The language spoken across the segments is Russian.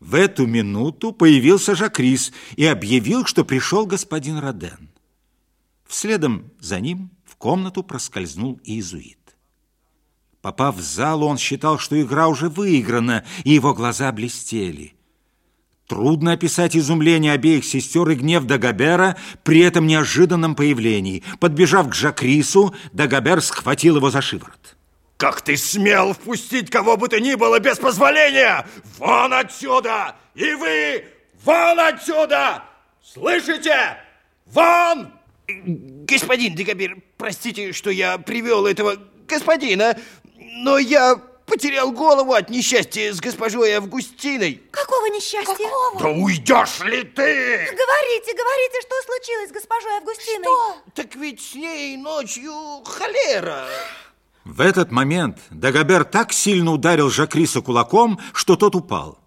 В эту минуту появился Жакрис и объявил, что пришел господин Роден. Вследом за ним в комнату проскользнул иезуит. Попав в зал, он считал, что игра уже выиграна, и его глаза блестели. Трудно описать изумление обеих сестер и гнев Дагобера при этом неожиданном появлении. Подбежав к Жакрису, Дагобер схватил его за шиворот. Как ты смел впустить кого бы то ни было без позволения? Вон отсюда! И вы вон отсюда! Слышите? Вон! Господин Дегабир, простите, что я привел этого господина, но я потерял голову от несчастья с госпожой Августиной. Какого несчастья? Какого? Да уйдешь ли ты? Говорите, говорите, что случилось с госпожой Августиной? Что? Так ведь с ней ночью холера. В этот момент Дагобер так сильно ударил Жакриса кулаком, что тот упал.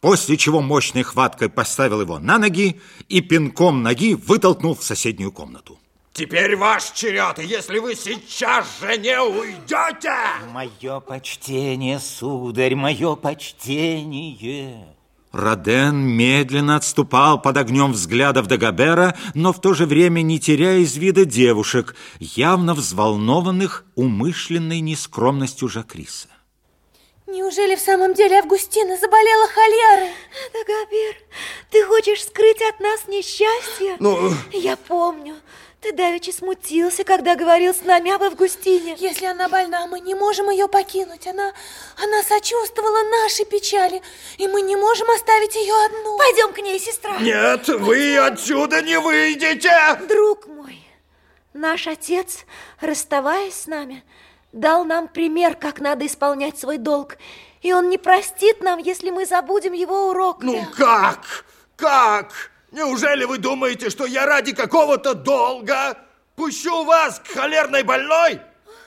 После чего мощной хваткой поставил его на ноги и пинком ноги вытолкнул в соседнюю комнату. Теперь ваш черед, и если вы сейчас же не уйдете... Мое почтение, сударь, мое почтение... Роден медленно отступал под огнем взглядов Дагобера, но в то же время не теряя из вида девушек, явно взволнованных умышленной нескромностью Жакриса. Неужели в самом деле Августина заболела холерой? Дагобер, ты хочешь скрыть от нас несчастье? Ну... Я помню. Ты давеча смутился, когда говорил с нами об Августине. Если она больна, мы не можем ее покинуть. Она, она сочувствовала нашей печали, и мы не можем оставить ее одну. Пойдем к ней, сестра. Нет, Пойдем. вы отсюда не выйдете. Друг мой, наш отец, расставаясь с нами, дал нам пример, как надо исполнять свой долг. И он не простит нам, если мы забудем его урок. Ну как? Как? Неужели вы думаете, что я ради какого-то долга пущу вас к холерной больной?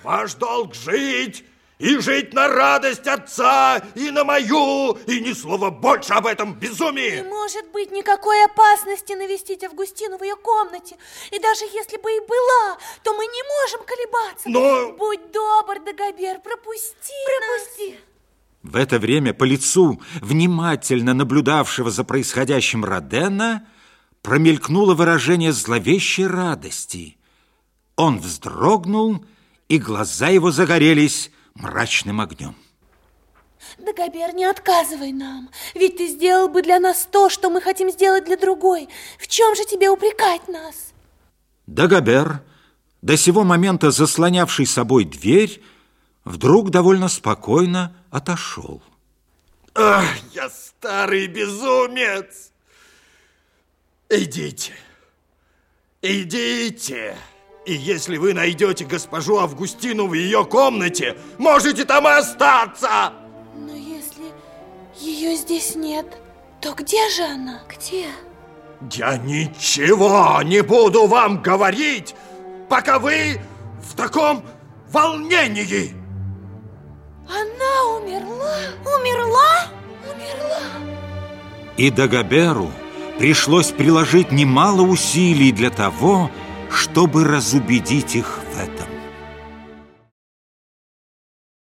Ваш долг жить, и жить на радость отца, и на мою, и ни слова больше об этом безумии. Не может быть никакой опасности навестить Августину в ее комнате. И даже если бы и была, то мы не можем колебаться. Но... Будь добр, Дагобер, пропусти Пропусти. Нас. В это время по лицу внимательно наблюдавшего за происходящим Родена промелькнуло выражение зловещей радости. Он вздрогнул, и глаза его загорелись мрачным огнем. Дагобер, не отказывай нам, ведь ты сделал бы для нас то, что мы хотим сделать для другой. В чем же тебе упрекать нас? Дагобер, до сего момента заслонявший собой дверь, вдруг довольно спокойно отошел. Ах, я старый безумец! Идите, идите. И если вы найдете госпожу Августину в ее комнате, можете там и остаться. Но если ее здесь нет, то где же она? Где? Я ничего не буду вам говорить, пока вы в таком волнении. Она умерла? Умерла? Умерла? И Дагоберу пришлось приложить немало усилий для того, чтобы разубедить их в этом.